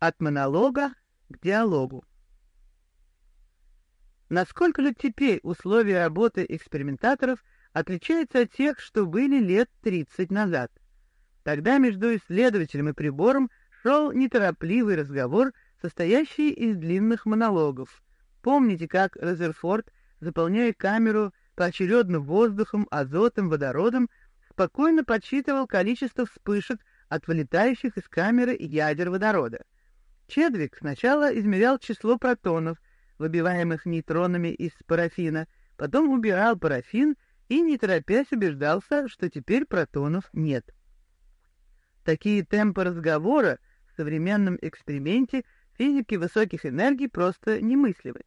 От монолога к диалогу. Насколько же теперь условия работы экспериментаторов отличаются от тех, что были лет 30 назад? Тогда между исследователем и прибором шел неторопливый разговор, состоящий из длинных монологов. Помните, как Резерфорд, заполняя камеру поочередно воздухом, азотом, водородом, спокойно подсчитывал количество вспышек от вылетающих из камеры ядер водорода. Чедвик сначала измерял число протонов, выбиваемых нейтронами из парафина, потом убирал парафин и, не торопясь, убеждался, что теперь протонов нет. Такие темпы разговора в современном эксперименте физики высоких энергий просто немыслимы.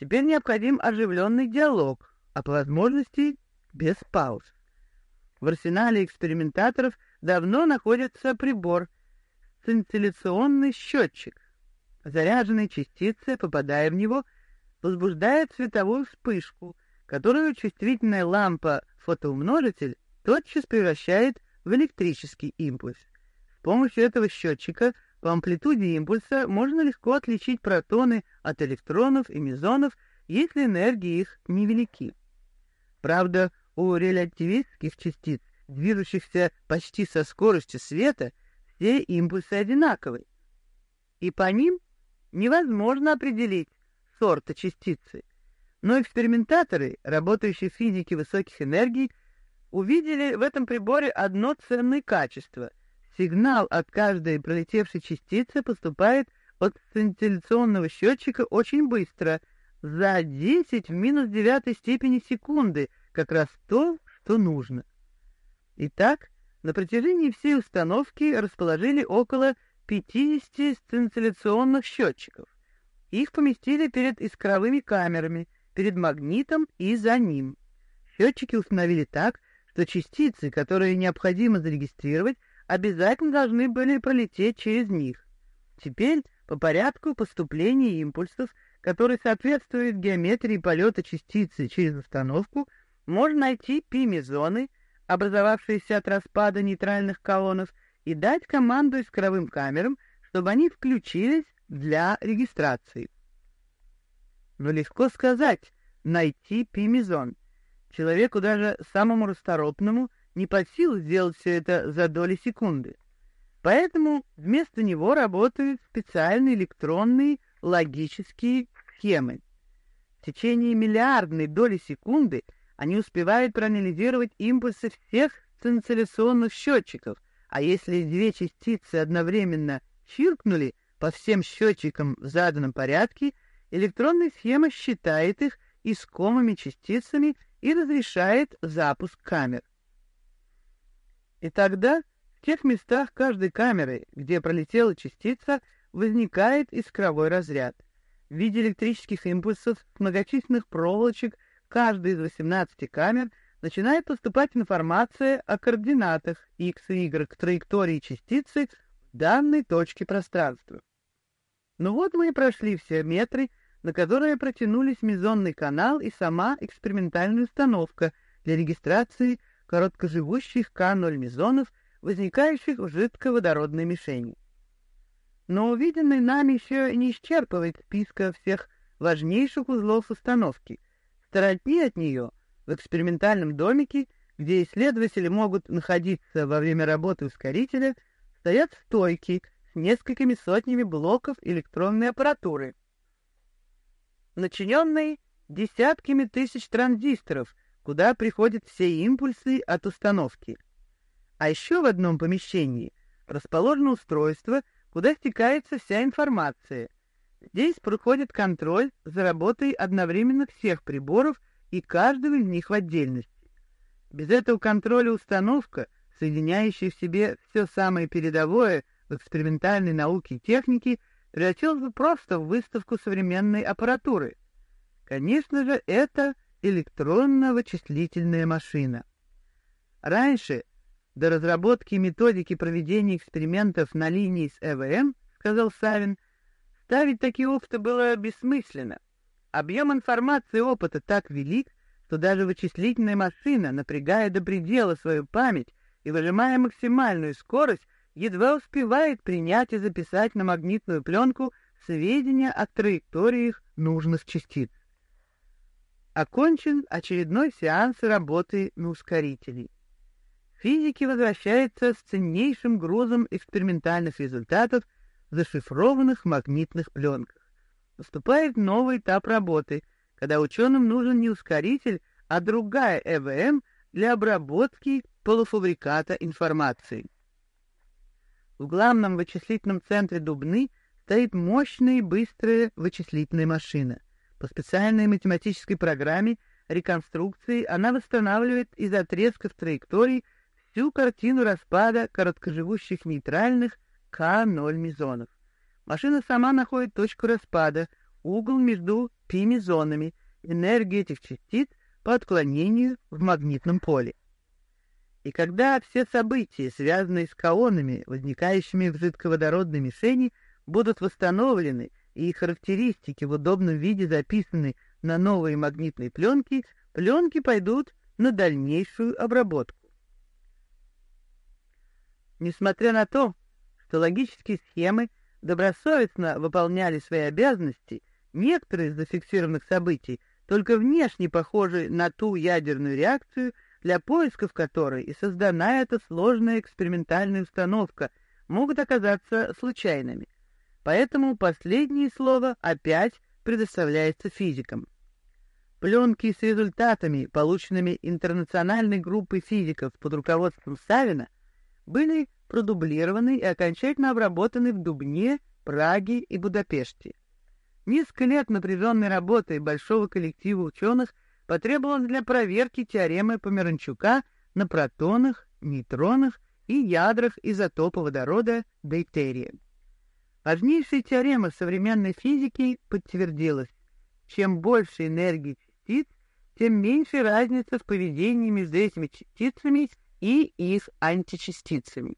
Теперь необходим оживленный диалог, а по возможности без пауз. В арсенале экспериментаторов давно находится прибор — сцинтилляционный счетчик. Заряженные частицы, попадая в него, возбуждает световую вспышку, которую чувствительная лампа фотоумножитель тотчас превращает в электрический импульс. С помощью этого счетчика по амплитуде импульса можно легко отличить протоны от электронов и мезонов, если энергии их невелики. Правда, у релятивистских частиц, движущихся почти со скоростью света, все импульсы одинаковы, и по ним невозможно определить сорта частицы. Но экспериментаторы, работающие в физике высоких энергий, увидели в этом приборе одно ценное качество. Сигнал от каждой пролетевшей частицы поступает от сцинтилляционного счетчика очень быстро, за 10 в минус девятой степени секунды, как раз то, что нужно. Итак, на протяжении всей установки расположили около 50 сцинтилляционных счетчиков. Их поместили перед искровыми камерами, перед магнитом и за ним. Счетчики установили так, что частицы, которые необходимо зарегистрировать, обязательно должны были пролететь через них. Теперь по порядку поступления импульсов, который соответствует геометрии полета частицы через установку, можно найти пи-мезоны, образовавшиеся от распада нейтральных колонов, и дать команду искровым камерам, чтобы они включились для регистрации. Но легко сказать «найти пимизон». Человеку даже самому расторопному не под силу сделать все это за доли секунды. Поэтому вместо него работают специальные электронные логические схемы. В течение миллиардной доли секунды они успевают проанализировать импульсы всех цинцилляционных счетчиков, а если две частицы одновременно чиркнули по всем счетчикам в заданном порядке, электронная схема считает их искомыми частицами и разрешает запуск камер. И тогда в тех местах каждой камеры, где пролетела частица, возникает искровой разряд. В виде электрических импульсов с многочисленных проволочек каждой из 18 камер начинает поступать информация о координатах x и y траектории частицы в данной точке пространства. Ну вот мы и прошли все метры, на которые протянулись мезонный канал и сама экспериментальная установка для регистрации короткоживущих К0 мезонов, возникающих в жидководородной мишени. Но увиденный нами еще не исчерпывает списка всех важнейших узлов установки. В стороне от нее, в экспериментальном домике, где исследователи могут находиться во время работы ускорителя, стоят стойки — несколькими сотнями блоков электронной аппаратуры, начиненные десятками тысяч транзисторов, куда приходят все импульсы от установки. А еще в одном помещении расположено устройство, куда стекается вся информация. Здесь проходит контроль за работой одновременно всех приборов и каждого из них в отдельности. Без этого контроля установка, соединяющая в себе все самое передовое — в экспериментальной науке и технике превратилась бы просто в выставку современной аппаратуры. Конечно же, это электронно-вычислительная машина. Раньше, до разработки методики проведения экспериментов на линии с ЭВМ, сказал Савин, ставить такие опыты было бессмысленно. Объем информации опыта так велик, что даже вычислительная машина, напрягая до предела свою память и выжимая максимальную скорость, едва успевает принять и записать на магнитную пленку сведения о траекториях нужных частиц. Окончен очередной сеанс работы на ускорителе. Физики возвращаются с ценнейшим грузом экспериментальных результатов, зашифрованных магнитных пленках. Наступает новый этап работы, когда ученым нужен не ускоритель, а другая ЭВМ для обработки полуфабриката информации. В главном вычислительном центре Дубны стоит мощная и быстрая вычислительная машина. По специальной математической программе реконструкции она восстанавливает из отрезков траекторий всю картину распада короткоживущих нейтральных К0 мезонов. Машина сама находит точку распада, угол между пи-мезонами, энергию этих частиц по отклонению в магнитном поле. И когда все события, связанные с каонами, возникающими в жидководородной мишени, будут восстановлены и их характеристики в удобном виде записаны на новые магнитные пленки, пленки пойдут на дальнейшую обработку. Несмотря на то, что логические схемы добросовестно выполняли свои обязанности, некоторые из зафиксированных событий только внешне похожи на ту ядерную реакцию, для поисков которой и создана эта сложная экспериментальная установка, могут оказаться случайными. Поэтому последнее слово опять предоставляется физикам. Пленки с результатами, полученными интернациональной группой физиков под руководством Савина, были продублированы и окончательно обработаны в Дубне, Праге и Будапеште. Несколько лет напряженной работы большого коллектива ученых – потребовалось для проверки теоремы Померанчука на протонах, нейтронах и ядрах изотопа водорода дейтерия. Важнейшая теорема современной физики подтвердилась. Чем больше энергии частиц, тем меньше разница в поведении между этими частицами и их античастицами.